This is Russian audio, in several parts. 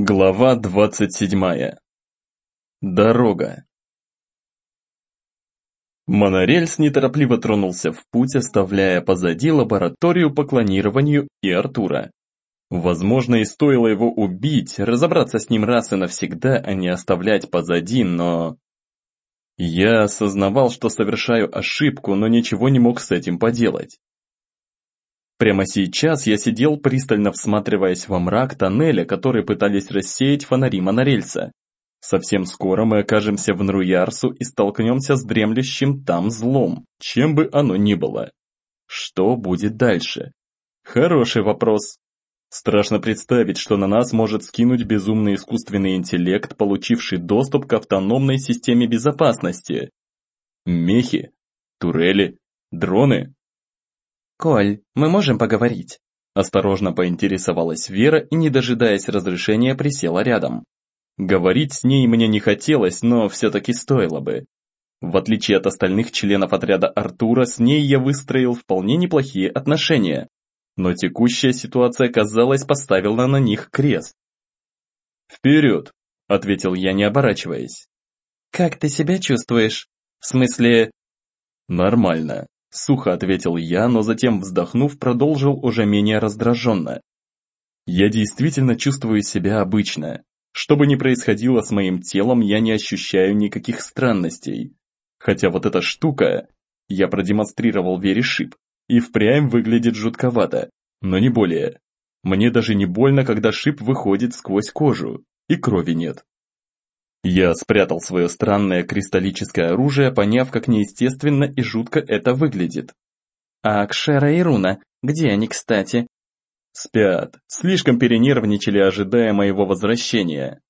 Глава 27. Дорога. Монорельс неторопливо тронулся в путь, оставляя позади лабораторию по клонированию и Артура. Возможно, и стоило его убить, разобраться с ним раз и навсегда, а не оставлять позади, но... Я осознавал, что совершаю ошибку, но ничего не мог с этим поделать. Прямо сейчас я сидел, пристально всматриваясь во мрак тоннеля, который пытались рассеять фонари монорельса. Совсем скоро мы окажемся в Нруярсу и столкнемся с дремлющим там злом, чем бы оно ни было. Что будет дальше? Хороший вопрос. Страшно представить, что на нас может скинуть безумный искусственный интеллект, получивший доступ к автономной системе безопасности. Мехи? Турели? Дроны? «Коль, мы можем поговорить?» Осторожно поинтересовалась Вера и, не дожидаясь разрешения, присела рядом. Говорить с ней мне не хотелось, но все-таки стоило бы. В отличие от остальных членов отряда Артура, с ней я выстроил вполне неплохие отношения. Но текущая ситуация, казалось, поставила на них крест. «Вперед!» – ответил я, не оборачиваясь. «Как ты себя чувствуешь? В смысле...» «Нормально. Сухо ответил я, но затем, вздохнув, продолжил уже менее раздраженно. Я действительно чувствую себя обычно. Что бы ни происходило с моим телом, я не ощущаю никаких странностей. Хотя вот эта штука, я продемонстрировал Вере шип, и впрямь выглядит жутковато, но не более. Мне даже не больно, когда шип выходит сквозь кожу, и крови нет. Я спрятал свое странное кристаллическое оружие, поняв, как неестественно и жутко это выглядит. А Кшера и Руна, где они, кстати? Спят, слишком перенервничали, ожидая моего возвращения.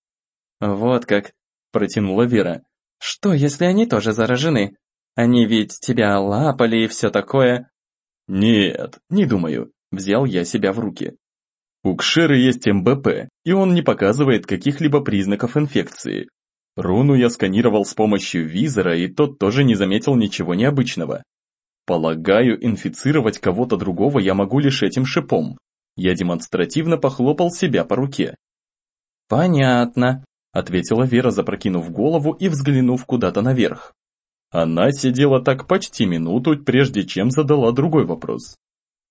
Вот как, протянула Вера. Что, если они тоже заражены? Они ведь тебя лапали и все такое. Нет, не думаю, взял я себя в руки. У Кшеры есть МБП, и он не показывает каких-либо признаков инфекции. Руну я сканировал с помощью визора, и тот тоже не заметил ничего необычного. Полагаю, инфицировать кого-то другого я могу лишь этим шипом. Я демонстративно похлопал себя по руке. «Понятно», — ответила Вера, запрокинув голову и взглянув куда-то наверх. Она сидела так почти минуту, прежде чем задала другой вопрос.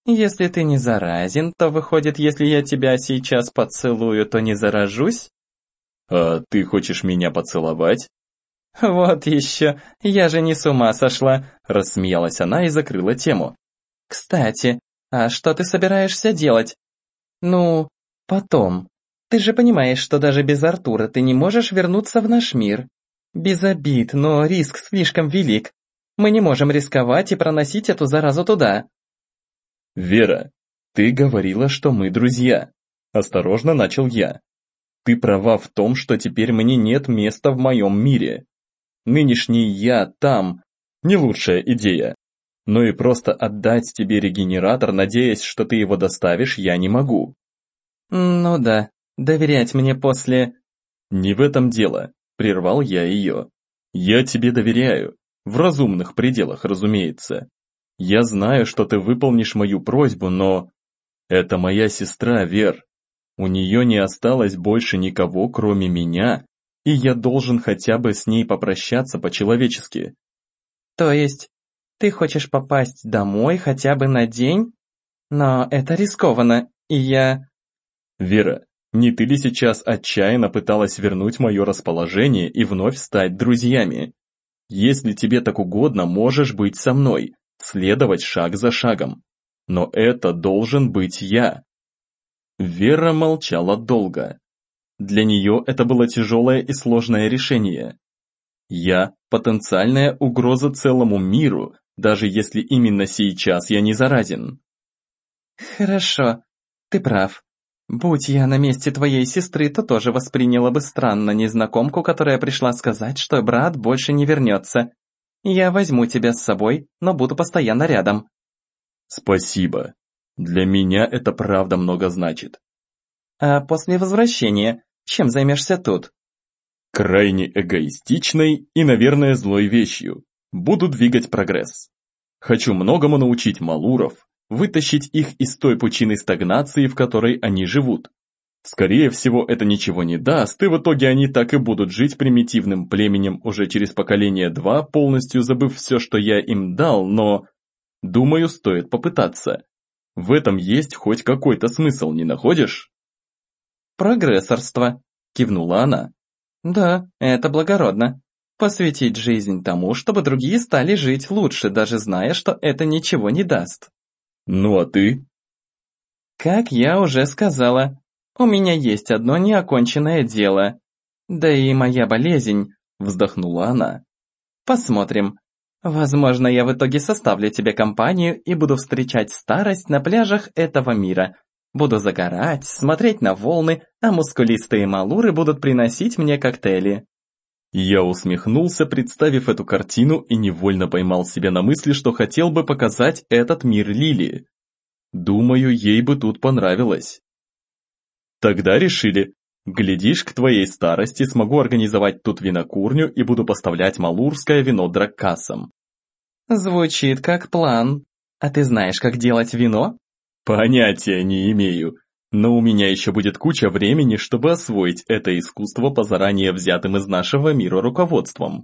«Если ты не заразен, то выходит, если я тебя сейчас поцелую, то не заражусь?» «А ты хочешь меня поцеловать?» «Вот еще, я же не с ума сошла», – рассмеялась она и закрыла тему. «Кстати, а что ты собираешься делать?» «Ну, потом. Ты же понимаешь, что даже без Артура ты не можешь вернуться в наш мир. Без обид, но риск слишком велик. Мы не можем рисковать и проносить эту заразу туда». «Вера, ты говорила, что мы друзья», – осторожно начал я. Ты права в том, что теперь мне нет места в моем мире. Нынешний я там – не лучшая идея. Но и просто отдать тебе регенератор, надеясь, что ты его доставишь, я не могу. Ну да, доверять мне после... Не в этом дело, прервал я ее. Я тебе доверяю. В разумных пределах, разумеется. Я знаю, что ты выполнишь мою просьбу, но... Это моя сестра, Вер. У нее не осталось больше никого, кроме меня, и я должен хотя бы с ней попрощаться по-человечески. То есть, ты хочешь попасть домой хотя бы на день? Но это рискованно, и я... Вера, не ты ли сейчас отчаянно пыталась вернуть мое расположение и вновь стать друзьями? Если тебе так угодно, можешь быть со мной, следовать шаг за шагом. Но это должен быть я. Вера молчала долго. Для нее это было тяжелое и сложное решение. Я – потенциальная угроза целому миру, даже если именно сейчас я не заразен. Хорошо, ты прав. Будь я на месте твоей сестры, то тоже восприняла бы странно незнакомку, которая пришла сказать, что брат больше не вернется. Я возьму тебя с собой, но буду постоянно рядом. Спасибо. Для меня это правда много значит. А после возвращения, чем займешься тут? Крайне эгоистичной и, наверное, злой вещью. Буду двигать прогресс. Хочу многому научить малуров, вытащить их из той пучины стагнации, в которой они живут. Скорее всего, это ничего не даст, и в итоге они так и будут жить примитивным племенем уже через поколение два, полностью забыв все, что я им дал, но... Думаю, стоит попытаться. В этом есть хоть какой-то смысл, не находишь? «Прогрессорство», – кивнула она. «Да, это благородно. Посвятить жизнь тому, чтобы другие стали жить лучше, даже зная, что это ничего не даст». «Ну а ты?» «Как я уже сказала, у меня есть одно неоконченное дело. Да и моя болезнь», – вздохнула она. «Посмотрим. Возможно, я в итоге составлю тебе компанию и буду встречать старость на пляжах этого мира, Буду загорать, смотреть на волны, а мускулистые малуры будут приносить мне коктейли. Я усмехнулся, представив эту картину и невольно поймал себя на мысли, что хотел бы показать этот мир Лили. Думаю, ей бы тут понравилось. Тогда решили, глядишь, к твоей старости смогу организовать тут винокурню и буду поставлять малурское вино драккасам. Звучит как план. А ты знаешь, как делать вино? Понятия не имею, но у меня еще будет куча времени, чтобы освоить это искусство по заранее взятым из нашего мира руководством.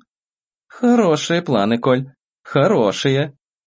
Хорошие планы, Коль, хорошие.